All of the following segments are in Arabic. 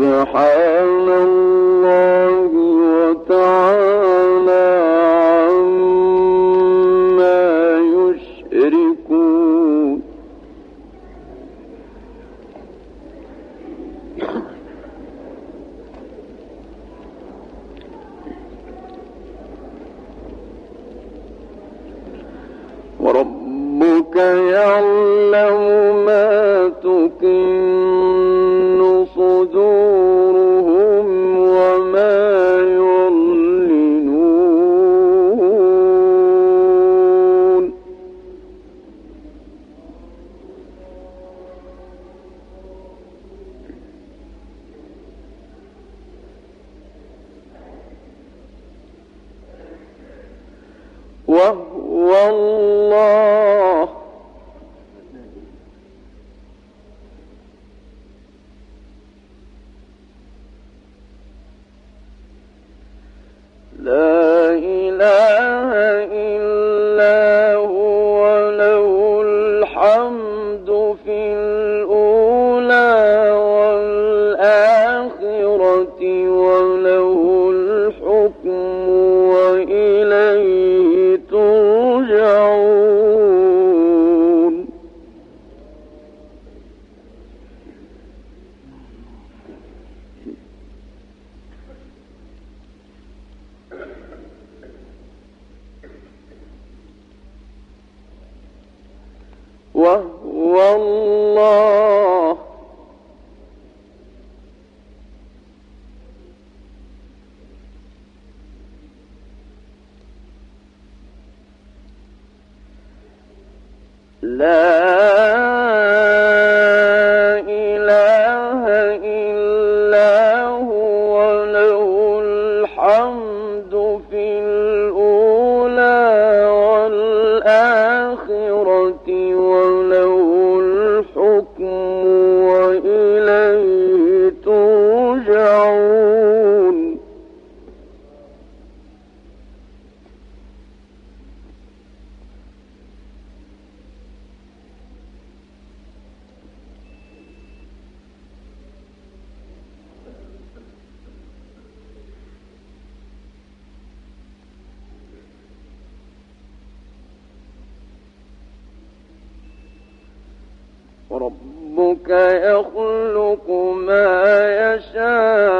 سبحانه ربك يخلق ما يشاء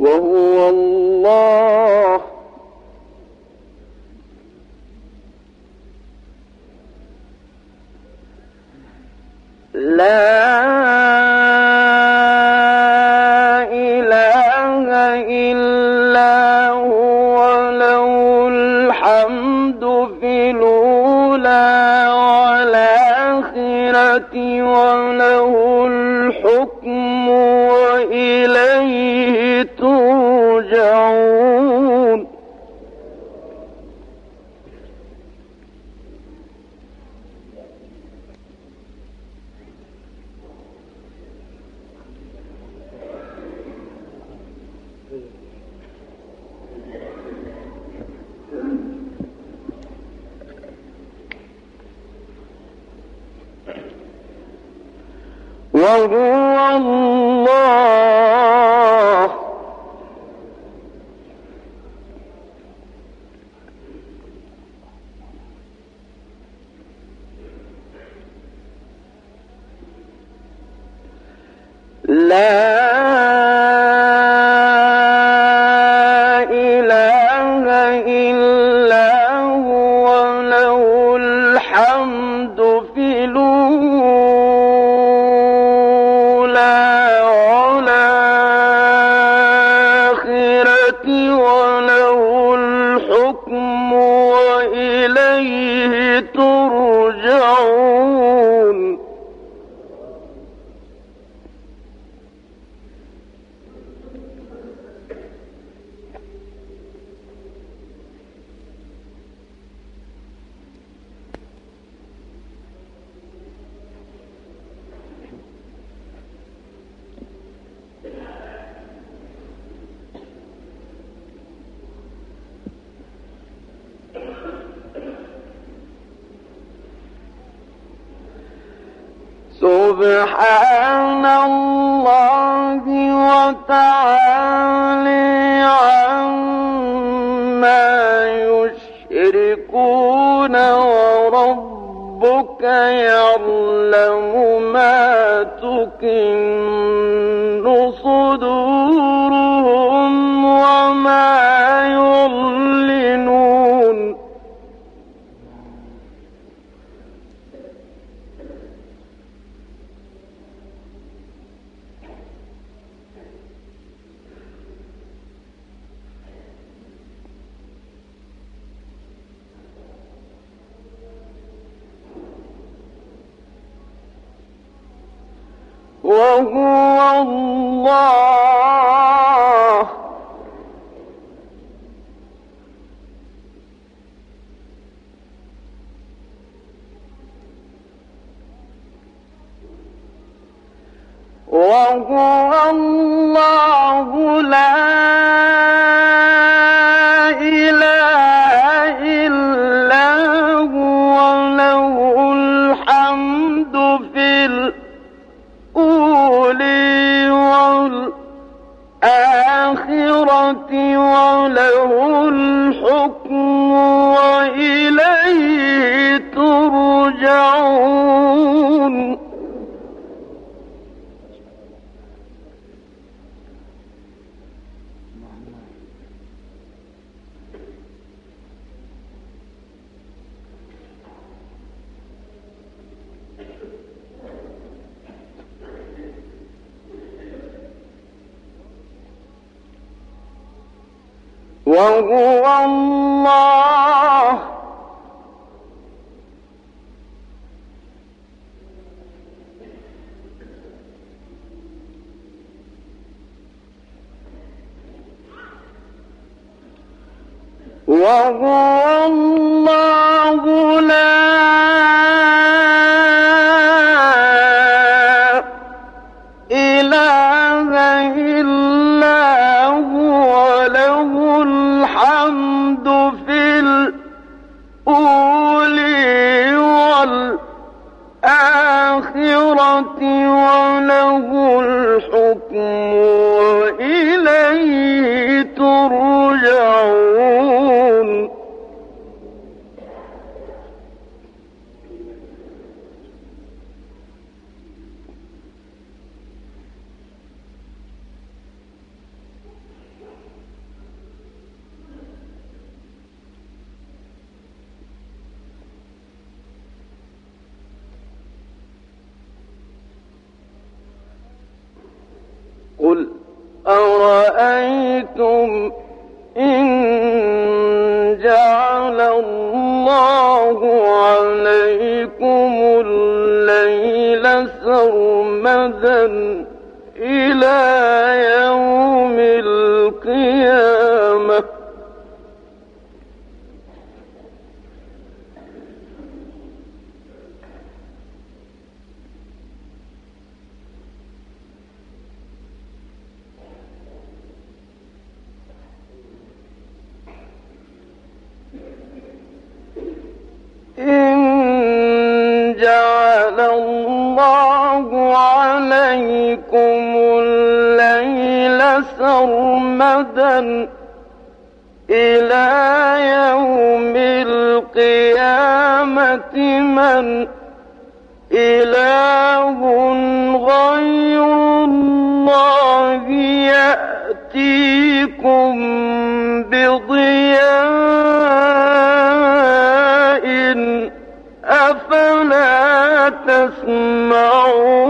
وهو الله لا يعلم ما تكن وهو الله أرأيتم إن جعل الله عليكم الليل سرمدا إلى تسمعون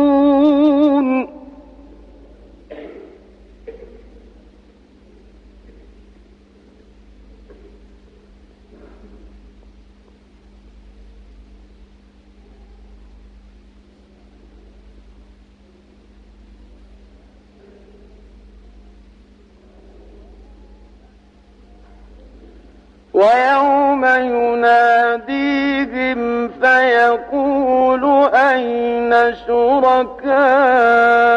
ويوم يناديهم فيقول أين شركائي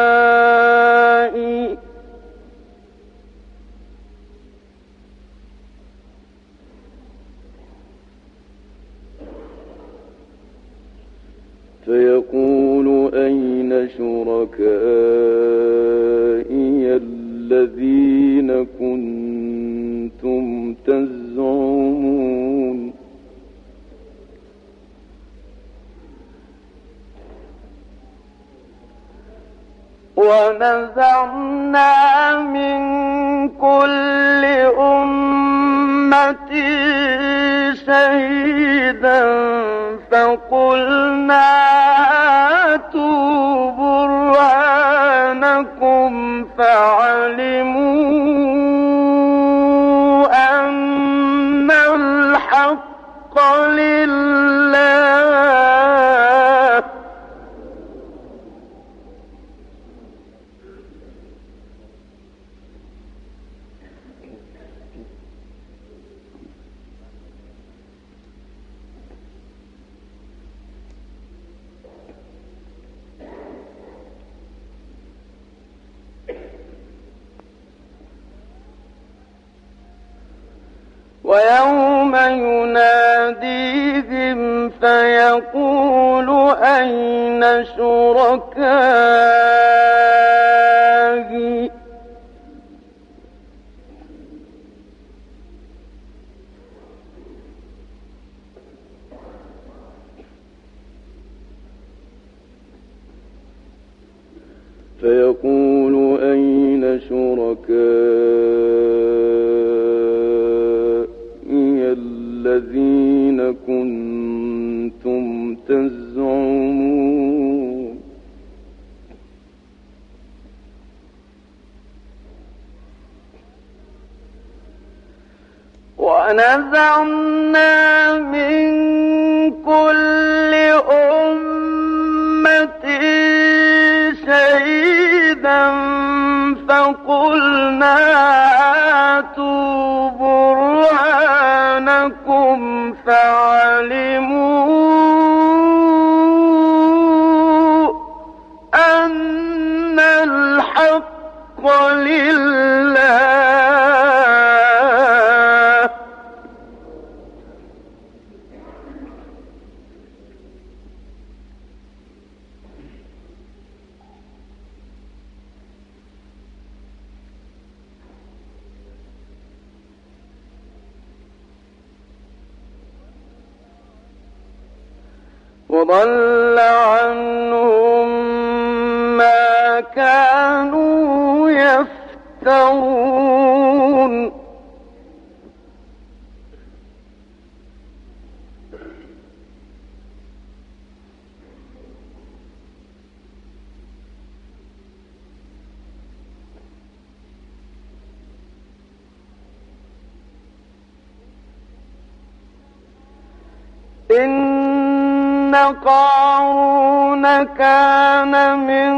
قارون كان من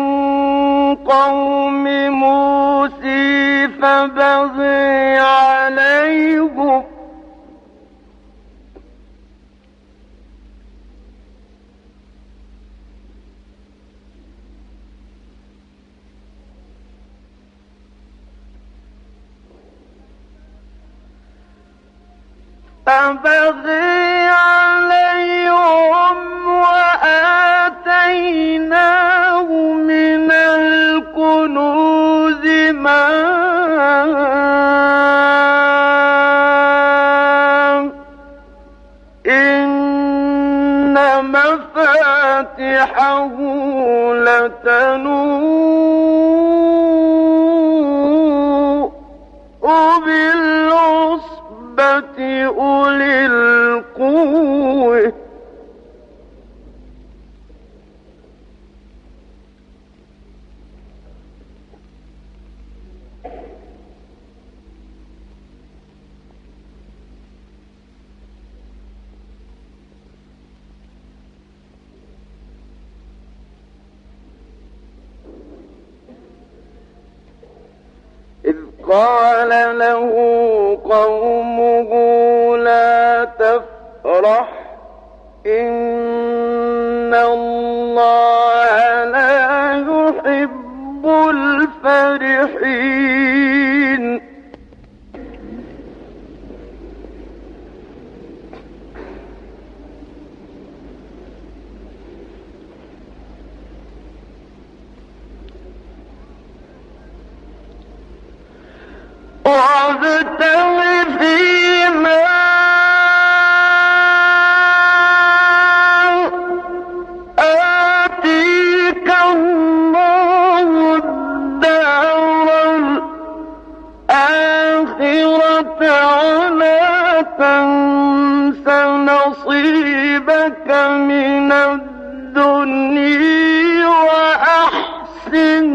قوم موسى فبغي عليهم فبغي عليهم وآتيناه من الكنوز ما إن مفاتحه لتنوء أولي القوة قال له قومه لا تفرح إن الله لا يحب الفرحين وابتغ من الدنيا وأحسن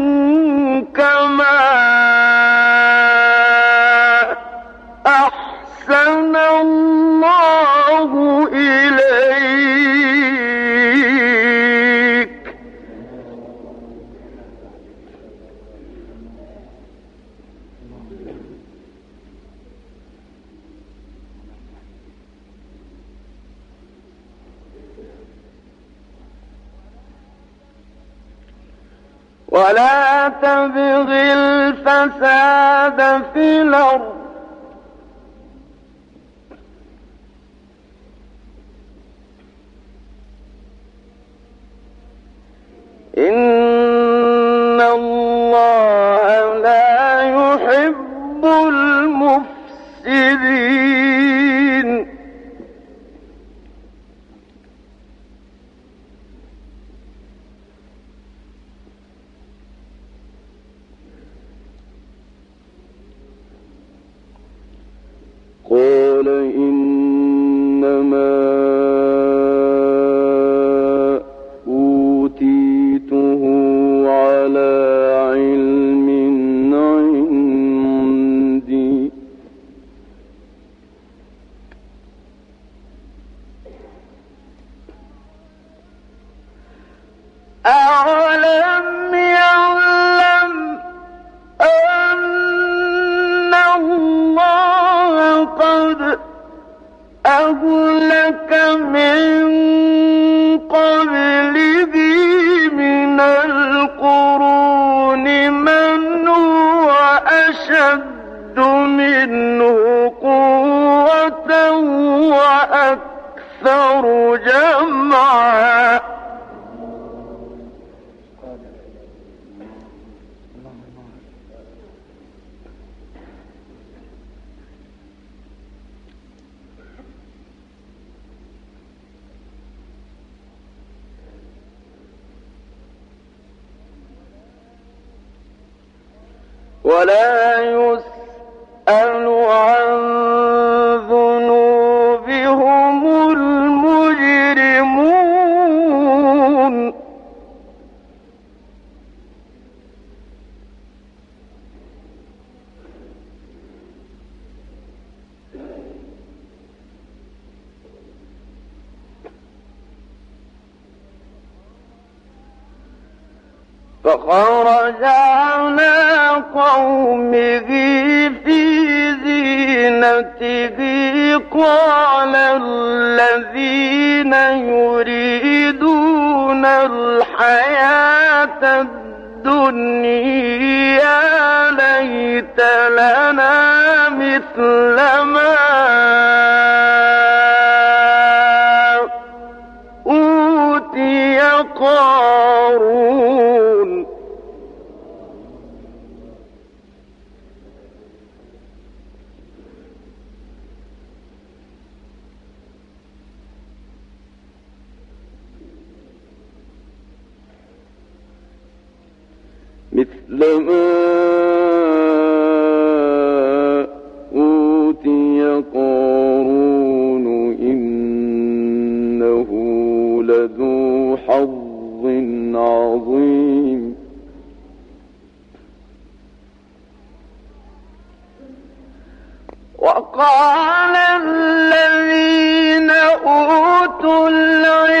كما أحسن الله ولا تبغ الفساد في الأرض. قد أهلك من قبله من القرون من هو أشد منه قوة وأكثر جمعا ولا يسأل عن على قومه في زينته. قال الذين يريدون الحياة الدنيا ليت لنا مثل ما مثل ما أوتي قارون إنه لذو حظ عظيم وقال الذين أوتوا العلم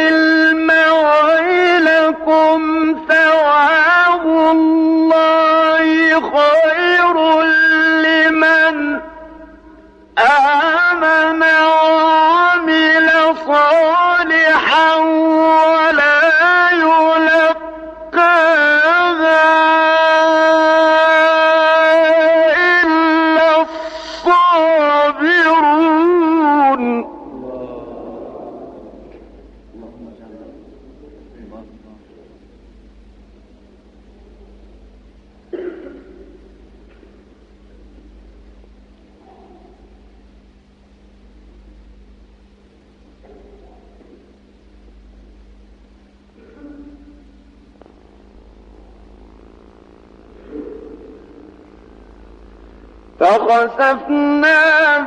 فخسفنا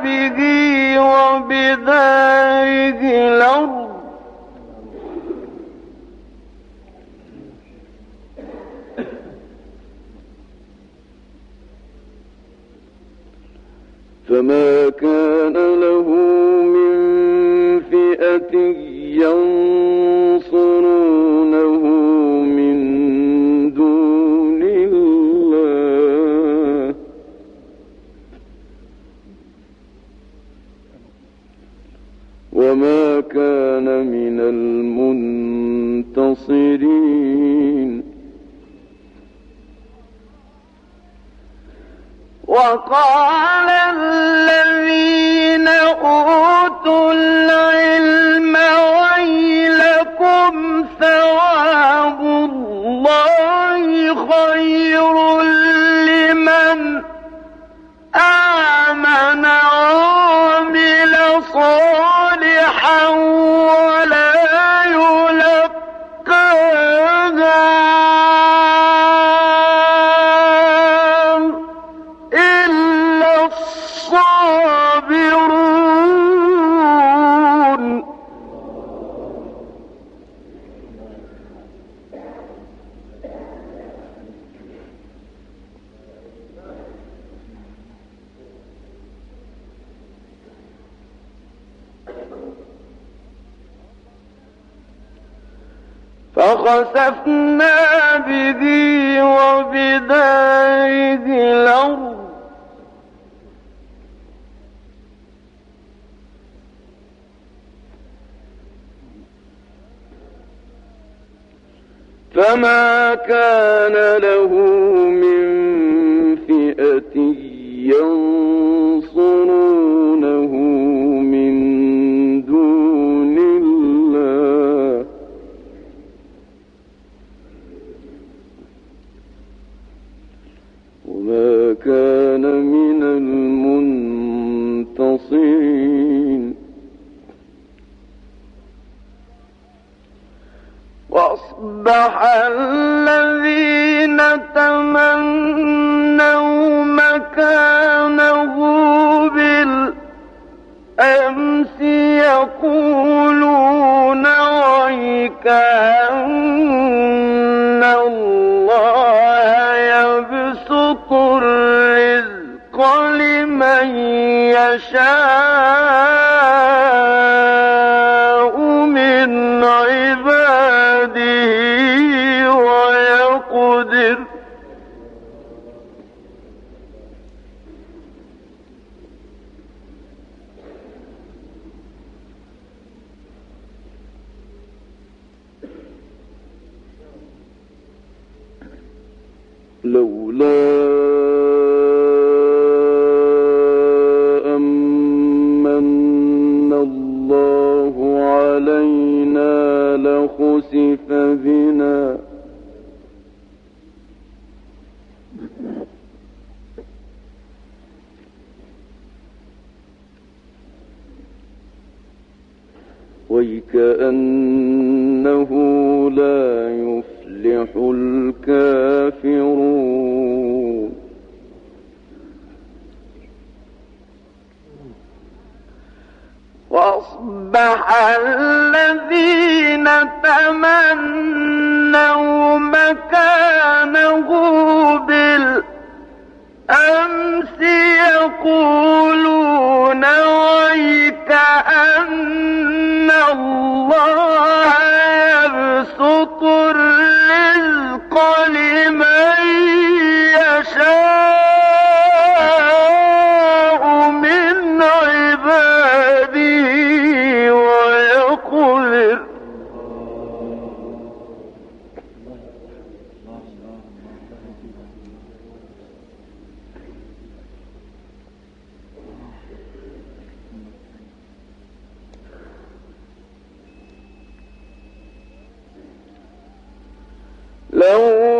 به وبداره الأرض. فما كان له وقال الذين فئة ويكأنه leu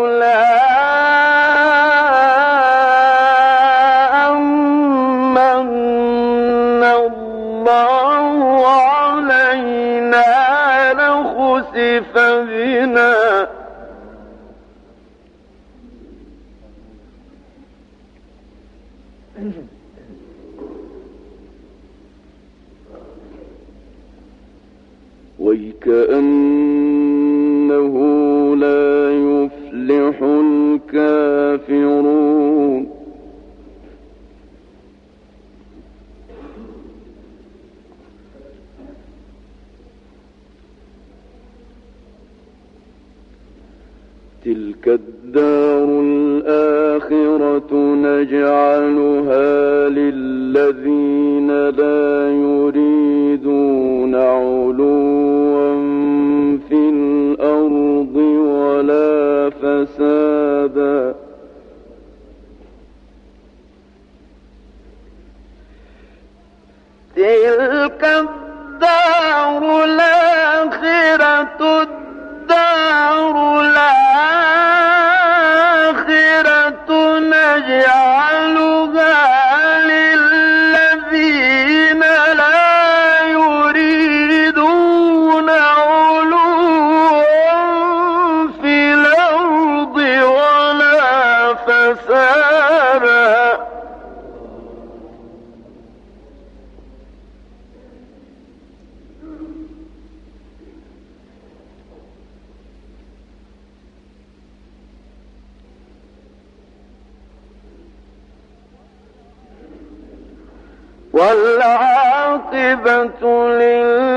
yeah والعاقبة للمتقين.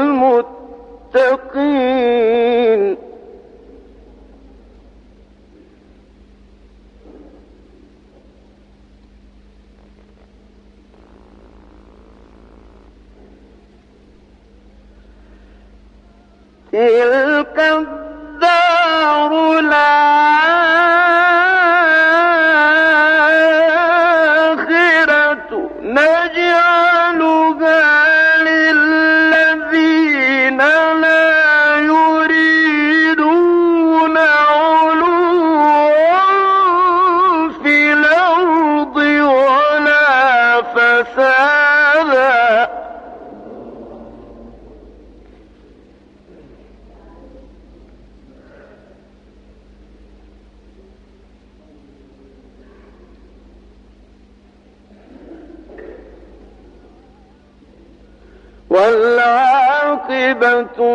عاقبة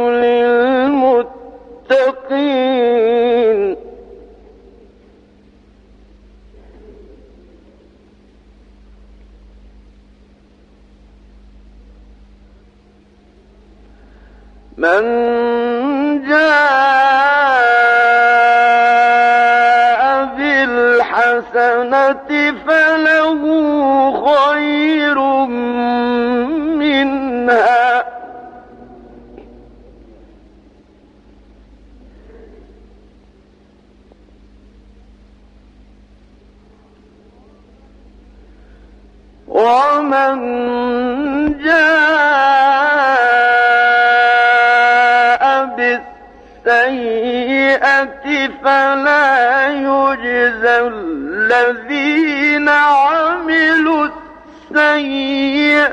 在一夜。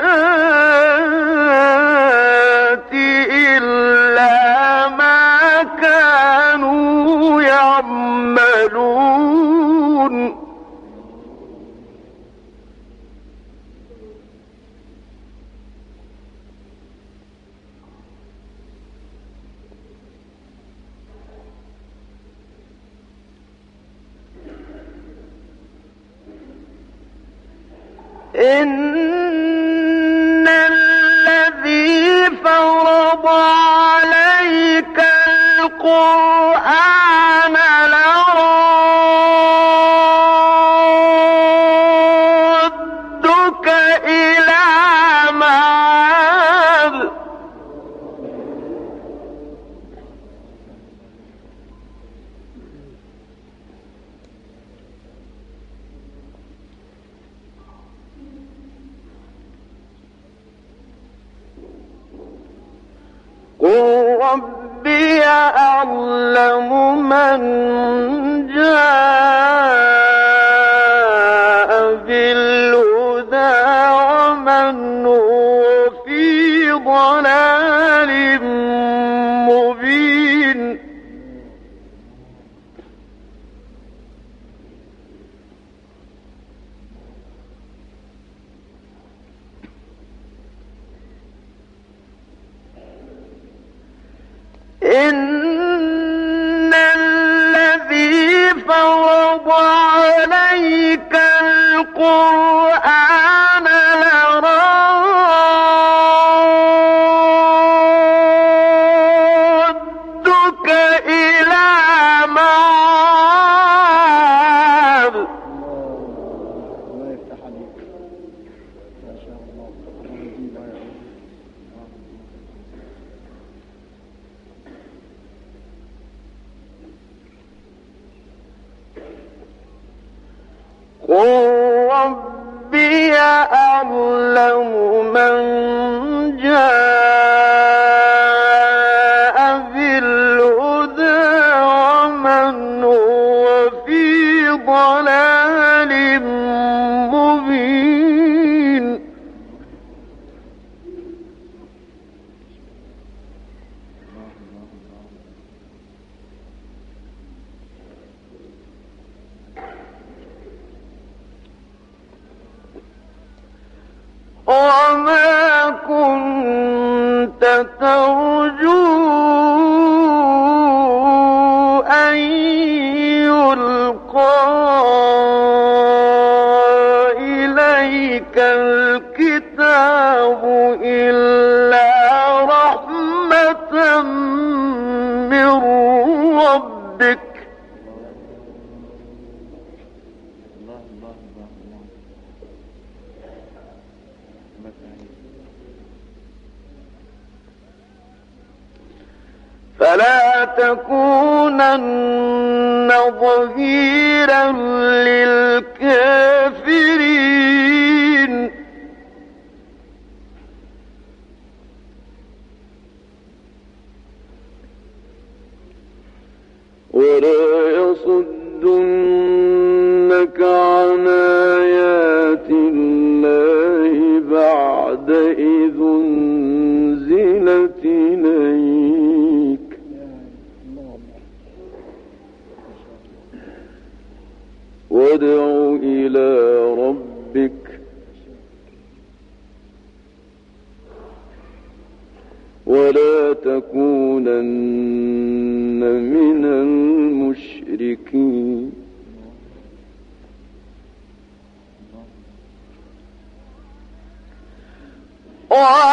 ضلال مبين. إن الذي فرض عليك القرآن وما كنت ترجو وادع إلى ربك ولا تكونن من المشركين Oh!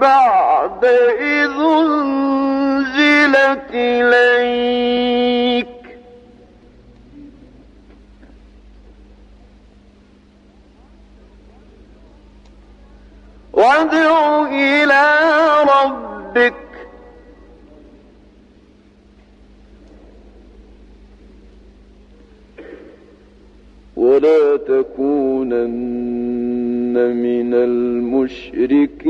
بعد إذ أنزلت إليك. وادع إلى ربك. ولا تكونن من المشركين.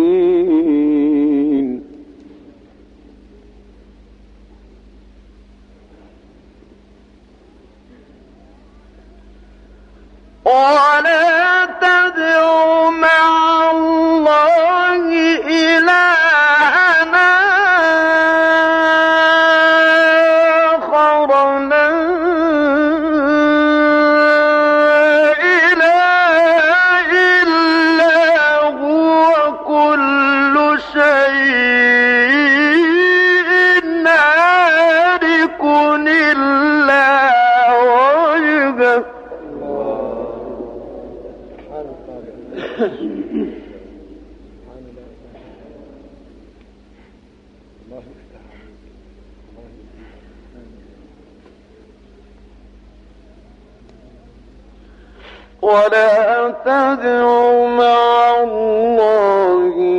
ولا تدع مع الله إلهنا ولا تدع مع الله